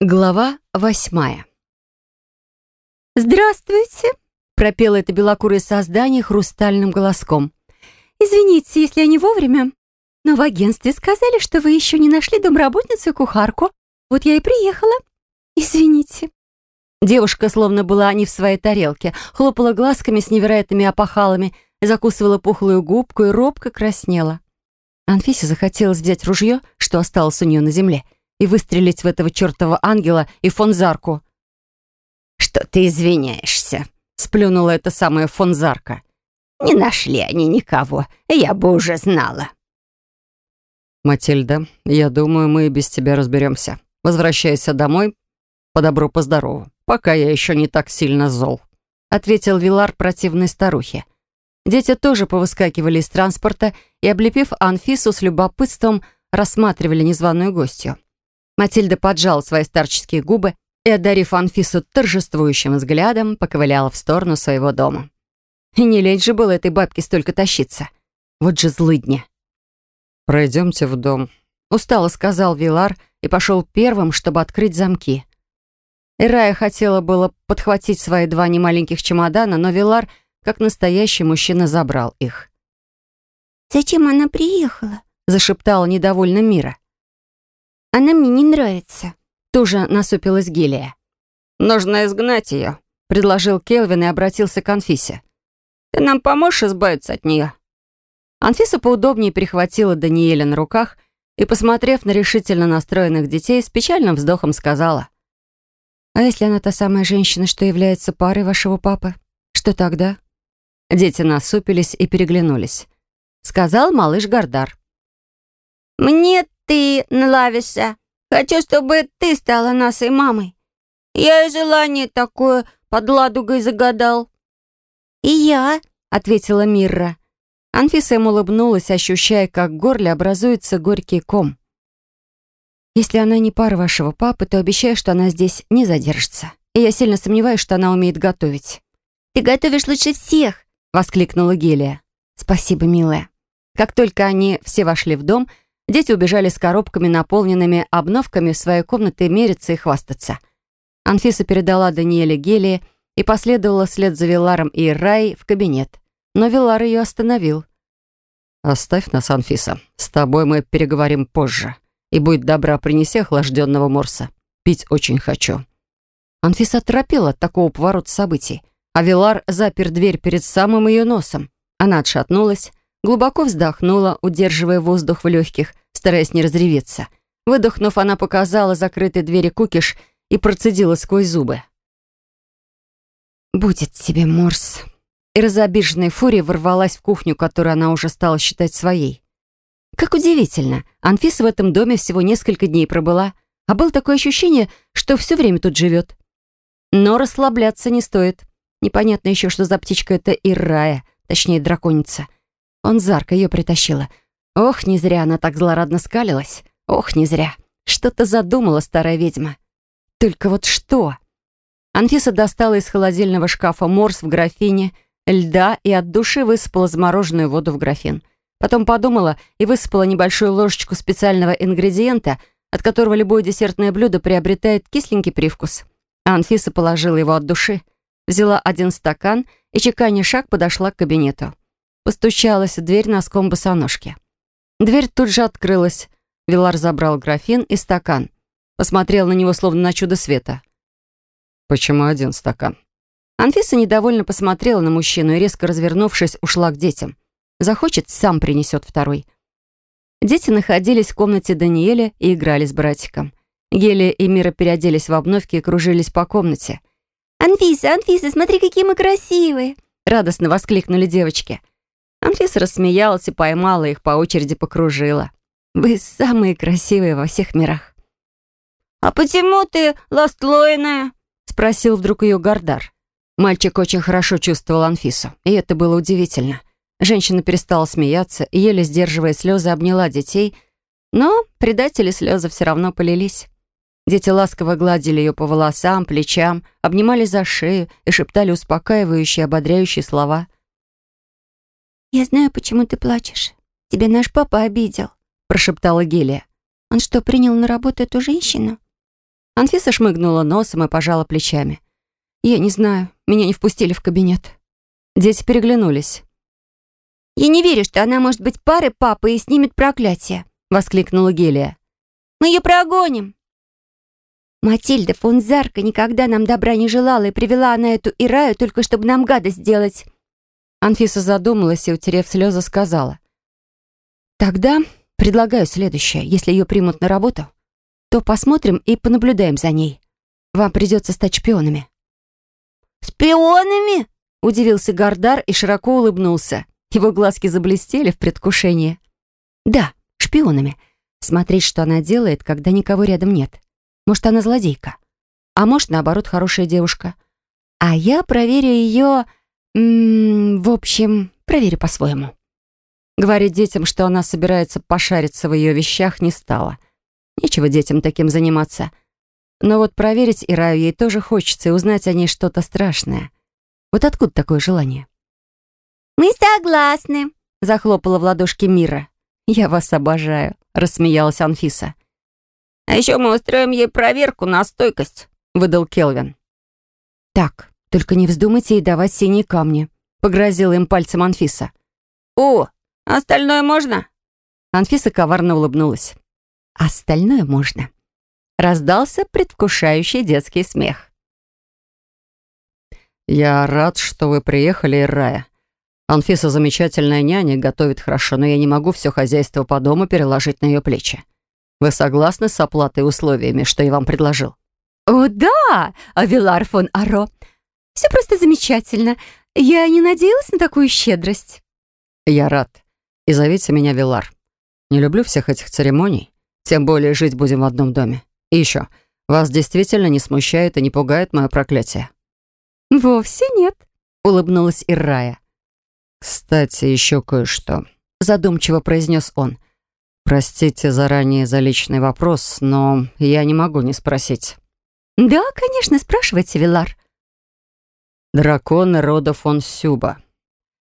Глава восьмая. «Здравствуйте!» — пропело это белокурое создание хрустальным голоском. «Извините, если я не вовремя, но в агентстве сказали, что вы еще не нашли домработницу и кухарку. Вот я и приехала. Извините». Девушка словно была не в своей тарелке, хлопала глазками с невероятными опахалами, закусывала пухлую губку и робко краснела. Анфисе захотелось взять ружье, что осталось у нее на земле — и выстрелить в этого чертова ангела и фонзарку. «Что ты извиняешься?» — сплюнула эта самая фонзарка. «Не нашли они никого, я бы уже знала». «Матильда, я думаю, мы без тебя разберемся. Возвращайся домой по добру, по здорову, пока я еще не так сильно зол», — ответил Вилар противной старухе. Дети тоже повыскакивали из транспорта и, облепив Анфису с любопытством, рассматривали незваную гостью. Матильда поджала свои старческие губы и, одарив Анфису торжествующим взглядом, поковыляла в сторону своего дома. И не лень же было этой бабке столько тащиться. Вот же злыдня. «Пройдемте в дом», — устало сказал Вилар и пошел первым, чтобы открыть замки. Ирая хотела было подхватить свои два немаленьких чемодана, но Вилар, как настоящий мужчина, забрал их. «Зачем она приехала?» — зашептала недовольно Мира. Она мне не нравится». Тоже насупилась Гелия. «Нужно изгнать ее», — предложил Келвин и обратился к Анфисе. «Ты нам поможешь избавиться от нее?» Анфиса поудобнее перехватила Даниэля на руках и, посмотрев на решительно настроенных детей, с печальным вздохом сказала. «А если она та самая женщина, что является парой вашего папы? Что тогда?» Дети насупились и переглянулись. Сказал малыш Гардар. «Мне ты нравишься. Хочу, чтобы ты стала нашей мамой. Я и желание такое под ладугой загадал». «И я», — ответила Мирра. Анфиса ему улыбнулась, ощущая, как в горле образуется горький ком. «Если она не пара вашего папы, то обещаю, что она здесь не задержится. И я сильно сомневаюсь, что она умеет готовить». «Ты готовишь лучше всех!» — воскликнула Гелия. «Спасибо, милая». Как только они все вошли в дом, Дети убежали с коробками, наполненными обновками в своей комнаты мериться и хвастаться. Анфиса передала Даниэле гелии и последовала вслед за Виларом и Рай в кабинет. Но Вилар ее остановил. «Оставь нас, Анфиса. С тобой мы переговорим позже. И будь добра, принеси охлажденного морса. Пить очень хочу». Анфиса торопила от такого поворота событий, а Вилар запер дверь перед самым ее носом. Она отшатнулась, глубоко вздохнула, удерживая воздух в легких, стараясь не разреветься. Выдохнув, она показала закрытой двери кукиш и процедила сквозь зубы. «Будет тебе морс». И разобиженная фурия ворвалась в кухню, которую она уже стала считать своей. Как удивительно, Анфиса в этом доме всего несколько дней пробыла, а было такое ощущение, что все время тут живет. Но расслабляться не стоит. Непонятно еще, что за птичка это Ирая, точнее драконица. Он зарко ее притащила — Ох, не зря она так злорадно скалилась. Ох, не зря. Что-то задумала старая ведьма. Только вот что? Анфиса достала из холодильного шкафа морс в графине, льда и от души высыпала замороженную воду в графин. Потом подумала и высыпала небольшую ложечку специального ингредиента, от которого любое десертное блюдо приобретает кисленький привкус. А Анфиса положила его от души, взяла один стакан и, чеканя шаг, подошла к кабинету. Постучалась в дверь носком босоножки. Дверь тут же открылась. Вилар забрал графин и стакан. Посмотрел на него, словно на чудо света. «Почему один стакан?» Анфиса недовольно посмотрела на мужчину и, резко развернувшись, ушла к детям. Захочет, сам принесет второй. Дети находились в комнате Даниэля и играли с братиком. Гелия и Мира переоделись в обновки и кружились по комнате. «Анфиса, Анфиса, смотри, какие мы красивые!» Радостно воскликнули девочки. Анфиса рассмеялась и поймала их, по очереди покружила. «Вы самые красивые во всех мирах». «А почему ты ластлойная?» — спросил вдруг ее Гардар. Мальчик очень хорошо чувствовал Анфису, и это было удивительно. Женщина перестала смеяться еле сдерживая слезы, обняла детей, но предатели слезы все равно полились. Дети ласково гладили ее по волосам, плечам, обнимали за шею и шептали успокаивающие, ободряющие слова — «Я знаю, почему ты плачешь. Тебя наш папа обидел», — прошептала Гелия. «Он что, принял на работу эту женщину?» Анфиса шмыгнула носом и пожала плечами. «Я не знаю, меня не впустили в кабинет». Дети переглянулись. «Я не верю, что она может быть парой папы и снимет проклятие», — воскликнула Гелия. «Мы ее прогоним». «Матильда фон Зарка никогда нам добра не желала и привела на эту Ираю только чтобы нам гадость сделать». Анфиса задумалась и, утерев слезы, сказала. «Тогда предлагаю следующее. Если ее примут на работу, то посмотрим и понаблюдаем за ней. Вам придется стать шпионами». «Шпионами?» — удивился Гардар и широко улыбнулся. Его глазки заблестели в предвкушении. «Да, шпионами. Смотреть, что она делает, когда никого рядом нет. Может, она злодейка. А может, наоборот, хорошая девушка. А я проверю ее... в общем, проверю по-своему». Говорить детям, что она собирается пошариться в ее вещах, не стала. Нечего детям таким заниматься. Но вот проверить Ираю ей тоже хочется и узнать о ней что-то страшное. Вот откуда такое желание? «Мы согласны», — захлопала в ладошки Мира. «Я вас обожаю», — рассмеялась Анфиса. «А еще мы устроим ей проверку на стойкость», — выдал Келвин. «Так, только не вздумайте ей давать синие камни», — погрозила им пальцем Анфиса. «О, остальное можно?» Анфиса коварно улыбнулась. «Остальное можно». Раздался предвкушающий детский смех. «Я рад, что вы приехали, Рая. Анфиса замечательная няня, готовит хорошо, но я не могу все хозяйство по дому переложить на ее плечи. Вы согласны с оплатой и условиями, что я вам предложил?» «О, да, Авилар фон Аро. Все просто замечательно. Я не надеялась на такую щедрость». «Я рад. И зовите меня Вилар. Не люблю всех этих церемоний. Тем более жить будем в одном доме. И еще, вас действительно не смущает и не пугает мое проклятие?» «Вовсе нет», — улыбнулась Иррая. «Кстати, еще кое-что», — задумчиво произнес он. «Простите заранее за личный вопрос, но я не могу не спросить». «Да, конечно, спрашивайте, Вилар». «Драконы рода фон Сюба.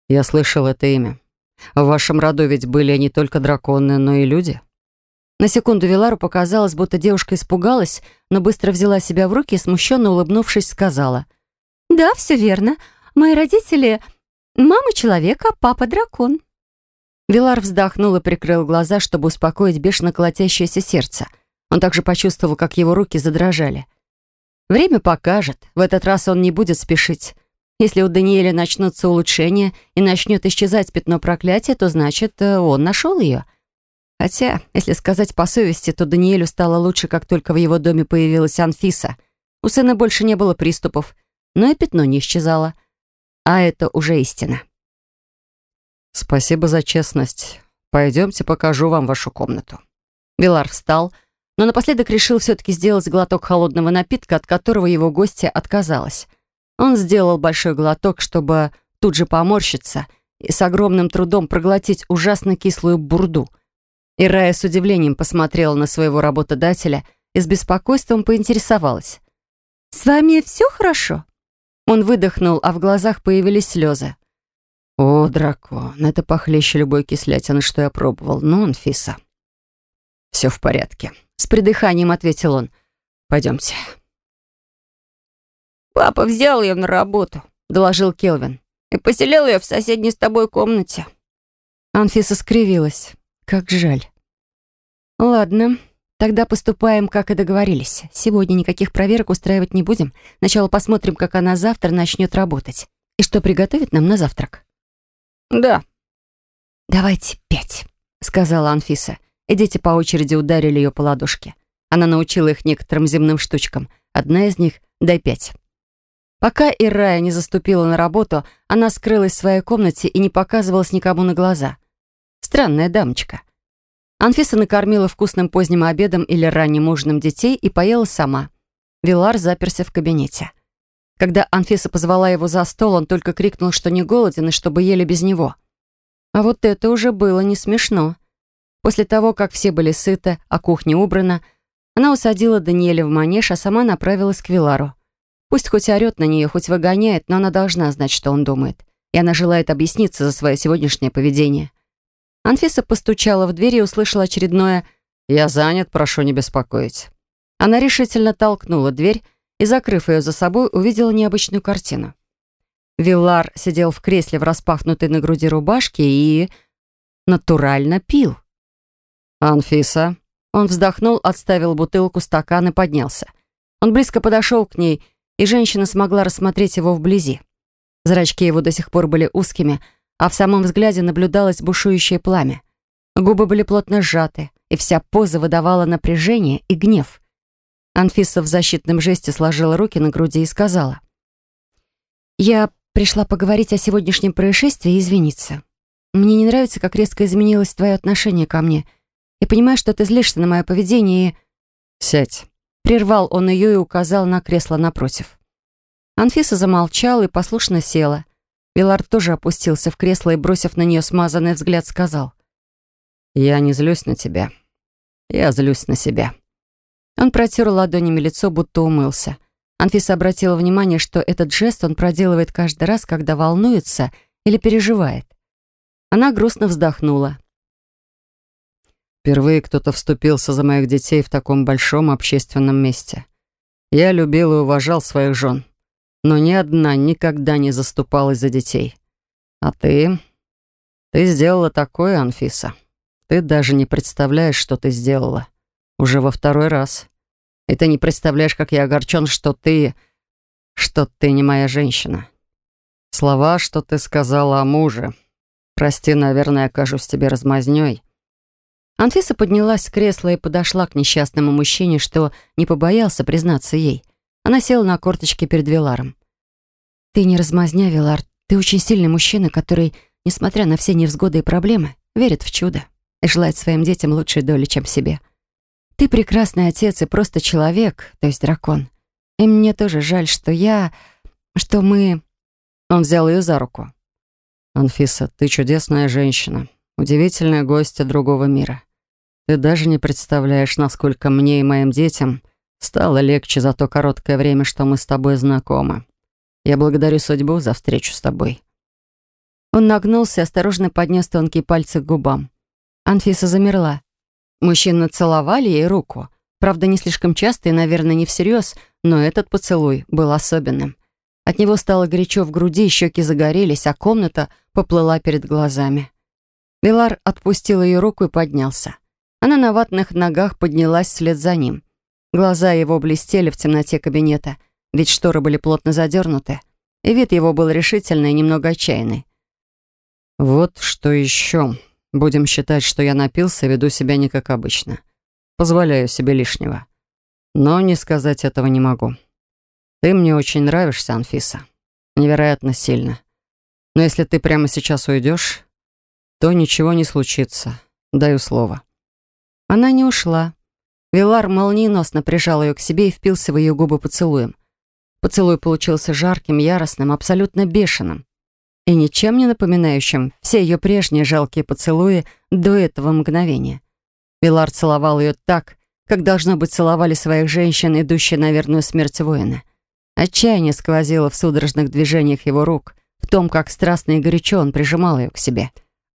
Я слышал это имя. В вашем роду ведь были не только драконы, но и люди?» На секунду Вилару показалось, будто девушка испугалась, но быстро взяла себя в руки и, смущенно улыбнувшись, сказала — «Да, все верно. Мои родители... Мама человек, а папа дракон». Вилар вздохнул и прикрыл глаза, чтобы успокоить бешено колотящееся сердце. Он также почувствовал, как его руки задрожали. Время покажет. В этот раз он не будет спешить. Если у Даниэля начнутся улучшения и начнет исчезать пятно проклятия, то значит, э, он нашел ее. Хотя, если сказать по совести, то Даниэлю стало лучше, как только в его доме появилась Анфиса. У сына больше не было приступов, но и пятно не исчезало. А это уже истина. «Спасибо за честность. Пойдемте, покажу вам вашу комнату». Вилар встал, но напоследок решил все-таки сделать глоток холодного напитка, от которого его гостья отказалась. Он сделал большой глоток, чтобы тут же поморщиться и с огромным трудом проглотить ужасно кислую бурду. И Рая с удивлением посмотрела на своего работодателя и с беспокойством поинтересовалась. «С вами все хорошо?» Он выдохнул, а в глазах появились слезы. «О, дракон, это похлеще любой кислятины, что я пробовал. Ну, Анфиса». «Все в порядке», — с придыханием ответил он. «Пойдемте». «Папа взял ее на работу», — доложил Келвин, «и поселил ее в соседней с тобой комнате». Анфиса скривилась. «Как жаль». «Ладно, Тогда поступаем, как и договорились. Сегодня никаких проверок устраивать не будем. Сначала посмотрим, как она завтра начнет работать. И что приготовит нам на завтрак. Да. Давайте пять, сказала Анфиса. И дети по очереди ударили ее по ладошке. Она научила их некоторым земным штучкам. Одна из них — дай пять. Пока Ирая не заступила на работу, она скрылась в своей комнате и не показывалась никому на глаза. Странная дамочка — Анфиса накормила вкусным поздним обедом или ранним ужином детей и поела сама. Вилар заперся в кабинете. Когда Анфиса позвала его за стол, он только крикнул, что не голоден и чтобы ели без него. А вот это уже было не смешно. После того, как все были сыты, а кухня убрана, она усадила Даниэля в манеж, а сама направилась к Вилару. Пусть хоть орёт на нее, хоть выгоняет, но она должна знать, что он думает. И она желает объясниться за свое сегодняшнее поведение. Анфиса постучала в дверь и услышала очередное «Я занят, прошу не беспокоить». Она решительно толкнула дверь и, закрыв ее за собой, увидела необычную картину. Виллар сидел в кресле в распахнутой на груди рубашке и... натурально пил. «Анфиса». Он вздохнул, отставил бутылку, стакан и поднялся. Он близко подошел к ней, и женщина смогла рассмотреть его вблизи. Зрачки его до сих пор были узкими, а в самом взгляде наблюдалось бушующее пламя. Губы были плотно сжаты, и вся поза выдавала напряжение и гнев. Анфиса в защитном жесте сложила руки на груди и сказала. «Я пришла поговорить о сегодняшнем происшествии и извиниться. Мне не нравится, как резко изменилось твое отношение ко мне. Я понимаю, что ты злишься на мое поведение и...» «Сядь». Прервал он ее и указал на кресло напротив. Анфиса замолчала и послушно села. Вилард тоже опустился в кресло и, бросив на нее смазанный взгляд, сказал. «Я не злюсь на тебя. Я злюсь на себя». Он протер ладонями лицо, будто умылся. Анфиса обратила внимание, что этот жест он проделывает каждый раз, когда волнуется или переживает. Она грустно вздохнула. Впервые кто-то вступился за моих детей в таком большом общественном месте. Я любил и уважал своих жен, но ни одна никогда не заступалась за детей. А ты... Ты сделала такое, Анфиса. Ты даже не представляешь, что ты сделала. Уже во второй раз. И ты не представляешь, как я огорчен, что ты... что ты не моя женщина. Слова, что ты сказала о муже. Прости, наверное, окажусь тебе размазнёй. Анфиса поднялась с кресла и подошла к несчастному мужчине, что не побоялся признаться ей. Она села на корточки перед Виларом. «Ты не размазня, Вилар. Ты очень сильный мужчина, который, несмотря на все невзгоды и проблемы, верит в чудо и желает своим детям лучшей доли, чем себе. Ты прекрасный отец и просто человек, то есть дракон. И мне тоже жаль, что я... что мы...» Он взял ее за руку. «Анфиса, ты чудесная женщина, удивительная гостья другого мира. Ты даже не представляешь, насколько мне и моим детям стало легче за то короткое время, что мы с тобой знакомы. Я благодарю судьбу за встречу с тобой». Он нагнулся и осторожно поднес тонкие пальцы к губам. Анфиса замерла. Мужчины целовали ей руку. Правда, не слишком часто и, наверное, не всерьез, но этот поцелуй был особенным. От него стало горячо в груди, щеки загорелись, а комната поплыла перед глазами. Вилар отпустил ее руку и поднялся. Она на ватных ногах поднялась вслед за ним. Глаза его блестели в темноте кабинета, ведь шторы были плотно задернуты, и вид его был решительный и немного отчаянный. «Вот что еще. Будем считать, что я напился и веду себя не как обычно. Позволяю себе лишнего. Но не сказать этого не могу. Ты мне очень нравишься, Анфиса. Невероятно сильно. Но если ты прямо сейчас уйдешь, то ничего не случится. Даю слово». Она не ушла. Вилар молниеносно прижал ее к себе и впился в ее губы поцелуем. Поцелуй получился жарким, яростным, абсолютно бешеным. И ничем не напоминающим все ее прежние жалкие поцелуи до этого мгновения. Вилар целовал ее так, как, должно быть, целовали своих женщин, идущие на верную смерть воина. Отчаяние сквозило в судорожных движениях его рук, в том, как страстно и горячо он прижимал ее к себе.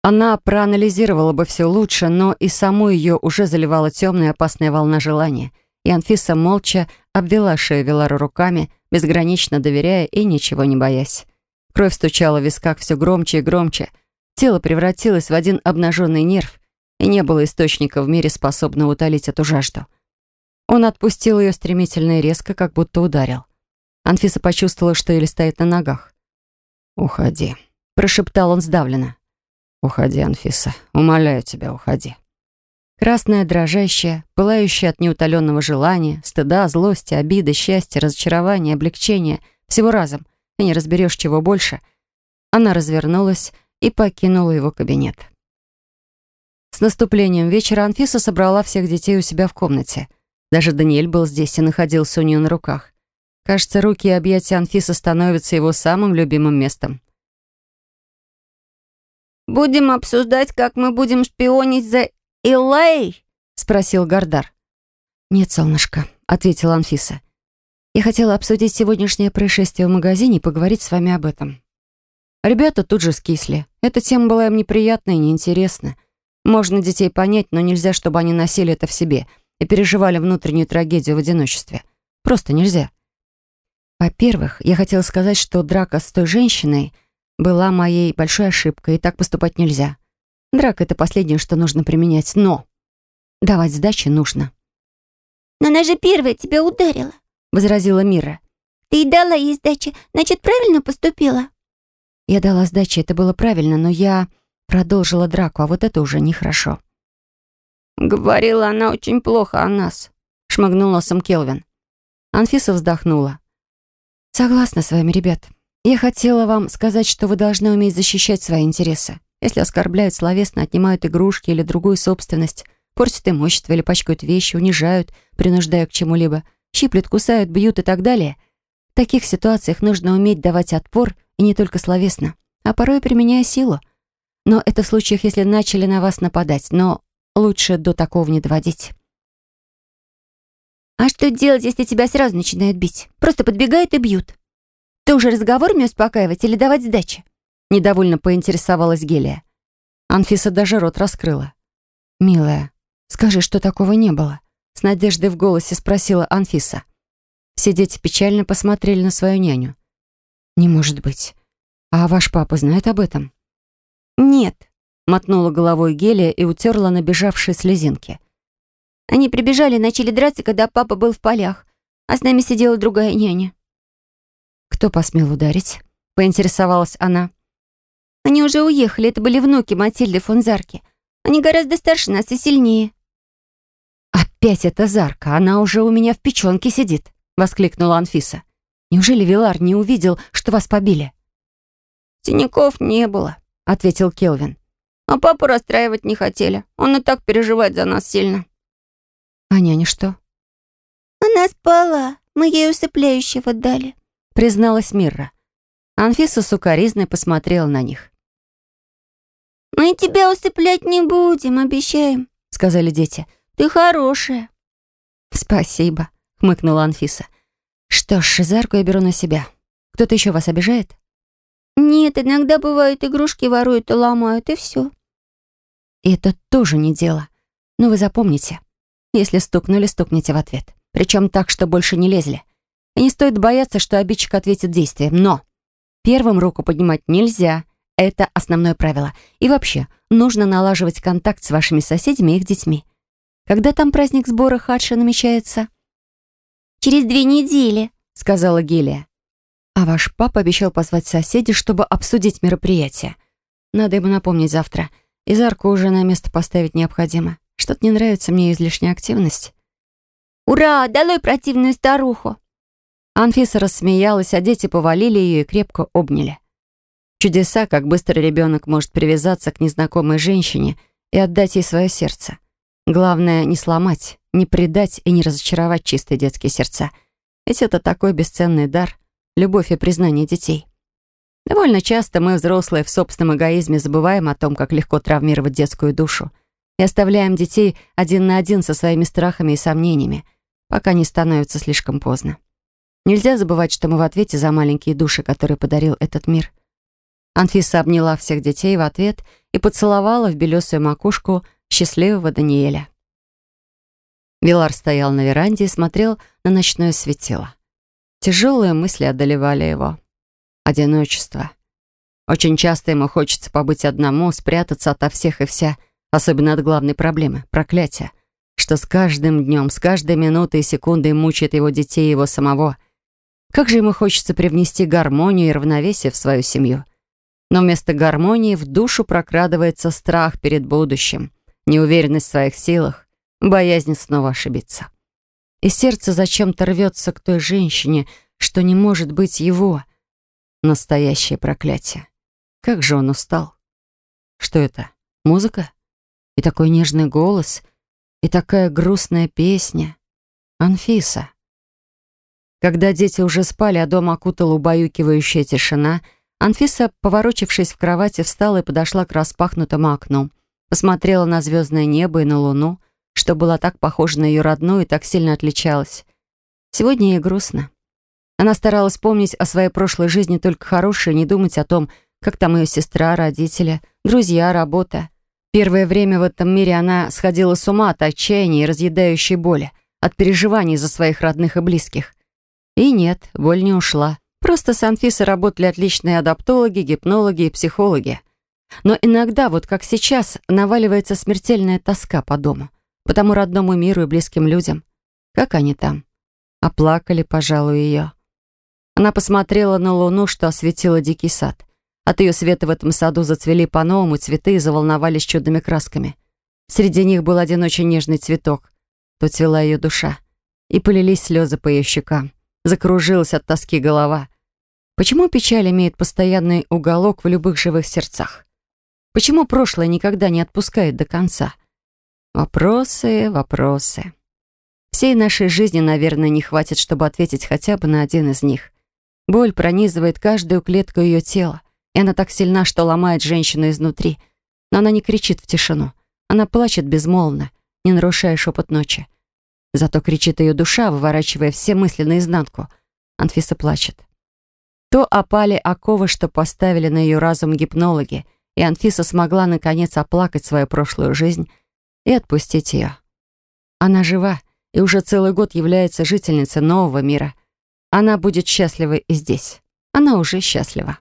Она проанализировала бы все лучше, но и саму ее уже заливала темная опасная волна желания. И Анфиса молча обвела шею Вилара руками, безгранично доверяя и ничего не боясь. Кровь стучала в висках все громче и громче. Тело превратилось в один обнаженный нерв, и не было источника в мире, способного утолить эту жажду. Он отпустил ее стремительно и резко, как будто ударил. Анфиса почувствовала, что еле стоит на ногах. «Уходи», — прошептал он сдавленно. «Уходи, Анфиса. Умоляю тебя, уходи». Красная, дрожащая, пылающая от неутоленного желания, стыда, злости, обиды, счастья, разочарования, облегчения, всего разом, и не разберешь, чего больше. Она развернулась и покинула его кабинет. С наступлением вечера Анфиса собрала всех детей у себя в комнате. Даже Даниэль был здесь и находился у нее на руках. Кажется, руки и объятия Анфисы становятся его самым любимым местом. «Будем обсуждать, как мы будем шпионить за Илей?» — спросил Гардар. «Нет, солнышко», — ответила Анфиса. «Я хотела обсудить сегодняшнее происшествие в магазине и поговорить с вами об этом». Ребята тут же скисли. Эта тема была им неприятна и неинтересна. Можно детей понять, но нельзя, чтобы они носили это в себе. и переживали внутреннюю трагедию в одиночестве. Просто нельзя. Во-первых, я хотела сказать, что драка с той женщиной была моей большой ошибкой, и так поступать нельзя. Драка — это последнее, что нужно применять, но давать сдачи нужно. «Но она же первая тебя ударила», — возразила Мира. «Ты и дала ей сдачи, значит, правильно поступила?» Я дала сдачи, это было правильно, но я продолжила драку, а вот это уже нехорошо. «Говорила она очень плохо о нас», — шмыгнул носом Келвин. Анфиса вздохнула. «Согласна с вами, ребят. Я хотела вам сказать, что вы должны уметь защищать свои интересы. Если оскорбляют словесно, отнимают игрушки или другую собственность, портят имущество или пачкают вещи, унижают, принуждая к чему-либо, щиплют, кусают, бьют и так далее, в таких ситуациях нужно уметь давать отпор и не только словесно, а порой применяя силу. Но это в случаях, если начали на вас нападать, но лучше до такого не доводить. «А что делать, если тебя сразу начинают бить? Просто подбегают и бьют. Ты уже разговорами успокаивать или давать сдачи?» Недовольно поинтересовалась Гелия. Анфиса даже рот раскрыла. «Милая, скажи, что такого не было?» С надеждой в голосе спросила Анфиса. Все дети печально посмотрели на свою няню. «Не может быть. А ваш папа знает об этом?» «Нет», — мотнула головой Гелия и утерла набежавшие слезинки. Они прибежали и начали драться, когда папа был в полях, а с нами сидела другая няня. «Кто посмел ударить?» — поинтересовалась она. «Они уже уехали, это были внуки Матильды фон Зарки. Они гораздо старше нас и сильнее». «Опять эта Зарка, она уже у меня в печёнке сидит», — воскликнула Анфиса. «Неужели Вилар не увидел, что вас побили?» «Синяков не было», — ответил Келвин. «А папу расстраивать не хотели. Он и так переживает за нас сильно». А няня что? Она спала. Мы ей усыпляющего дали, призналась Мирра. Анфиса сукоризной посмотрела на них. «Мы тебя усыплять не будем, обещаем», — сказали дети. «Ты хорошая». «Спасибо», — хмыкнула Анфиса. «Что ж, Шизарку я беру на себя. Кто-то еще вас обижает?» «Нет, иногда бывают игрушки воруют и ломают, и все». «И это тоже не дело. Но вы запомните, если стукнули, стукните в ответ. Причем так, что больше не лезли. И не стоит бояться, что обидчик ответит действием. Но первым руку поднимать нельзя. Это основное правило. И вообще, нужно налаживать контакт с вашими соседями и их детьми. Когда там праздник сбора хадша намечается? «Через две недели», — сказала Гелия. А ваш папа обещал позвать соседей, чтобы обсудить мероприятие. Надо ему напомнить завтра. И Зарку уже на место поставить необходимо. Что-то не нравится мне излишняя активность. «Ура! Долой противную старуху!» Анфиса рассмеялась, а дети повалили ее и крепко обняли. Чудеса, как быстро ребенок может привязаться к незнакомой женщине и отдать ей свое сердце. Главное, не сломать, не предать и не разочаровать чистые детские сердца. Ведь это такой бесценный дар — любовь и признание детей. Довольно часто мы, взрослые, в собственном эгоизме забываем о том, как легко травмировать детскую душу — и оставляем детей один на один со своими страхами и сомнениями, пока не становится слишком поздно. Нельзя забывать, что мы в ответе за маленькие души, которые подарил этот мир. Анфиса обняла всех детей в ответ и поцеловала в белесую макушку счастливого Даниэля. Вилар стоял на веранде и смотрел на ночное светило. Тяжелые мысли одолевали его. Одиночество. Очень часто ему хочется побыть одному, спрятаться ото всех и вся, Особенно от главной проблемы — проклятия, что с каждым днем, с каждой минутой и секундой мучает его детей и его самого. Как же ему хочется привнести гармонию и равновесие в свою семью. Но вместо гармонии в душу прокрадывается страх перед будущим, неуверенность в своих силах, боязнь снова ошибиться. И сердце зачем-то рвется к той женщине, что не может быть его. Настоящее проклятие. Как же он устал. Что это? Музыка? И такой нежный голос, и такая грустная песня. Анфиса. Когда дети уже спали, а дом окутала убаюкивающая тишина, Анфиса, поворочившись в кровати, встала и подошла к распахнутому окну. Посмотрела на звездное небо и на луну, что было так похоже на ее родную и так сильно отличалось. Сегодня ей грустно. Она старалась помнить о своей прошлой жизни только хорошее, не думать о том, как там ее сестра, родители, друзья, работа. Первое время в этом мире она сходила с ума от отчаяния и разъедающей боли, от переживаний за своих родных и близких. И нет, боль не ушла. Просто с Анфисой работали отличные адаптологи, гипнологи и психологи. Но иногда, вот как сейчас, наваливается смертельная тоска по дому, по тому родному миру и близким людям. Как они там? Оплакали, пожалуй, ее. Она посмотрела на луну, что осветила дикий сад. От ее света в этом саду зацвели по-новому цветы и заволновались чудными красками. Среди них был один очень нежный цветок. То цвела ее душа. И полились слезы по ее щекам. Закружилась от тоски голова. Почему печаль имеет постоянный уголок в любых живых сердцах? Почему прошлое никогда не отпускает до конца? Вопросы, вопросы. Всей нашей жизни, наверное, не хватит, чтобы ответить хотя бы на один из них. Боль пронизывает каждую клетку ее тела, и она так сильна, что ломает женщину изнутри. Но она не кричит в тишину. Она плачет безмолвно, не нарушая шепот ночи. Зато кричит ее душа, выворачивая все мысли наизнанку. Анфиса плачет. То опали оковы, что поставили на ее разум гипнологи, и Анфиса смогла наконец оплакать свою прошлую жизнь и отпустить ее. Она жива и уже целый год является жительницей нового мира. Она будет счастлива и здесь. Она уже счастлива.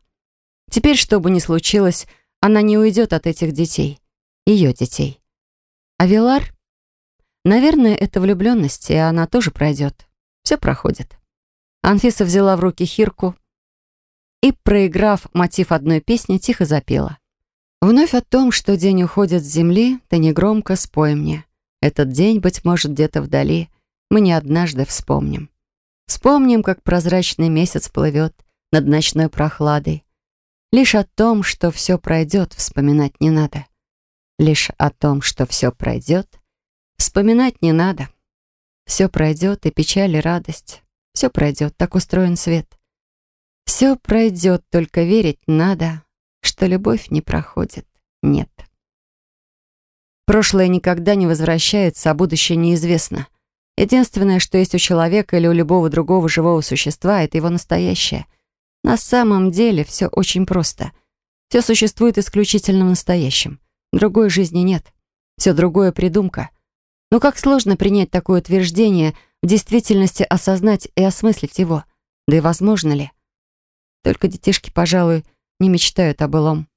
Теперь, что бы ни случилось, она не уйдет от этих детей. Ее детей. А Вилар? Наверное, это влюбленность, и она тоже пройдет. Все проходит. Анфиса взяла в руки хирку и, проиграв мотив одной песни, тихо запела. Вновь о том, что день уходит с земли, ты негромко спой мне. Этот день, быть может, где-то вдали, мы не однажды вспомним. Вспомним, как прозрачный месяц плывет над ночной прохладой. Лишь о том, что все пройдет, вспоминать не надо. Лишь о том, что все пройдет, вспоминать не надо. Все пройдет, и печаль, и радость. Все пройдет, так устроен свет. Все пройдет, только верить надо, что любовь не проходит. Нет. Прошлое никогда не возвращается, а будущее неизвестно. Единственное, что есть у человека или у любого другого живого существа, это его настоящее. На самом деле все очень просто. Все существует исключительно в настоящем. Другой жизни нет. Все другое — придумка. Но как сложно принять такое утверждение, в действительности осознать и осмыслить его. Да и возможно ли? Только детишки, пожалуй, не мечтают о былом.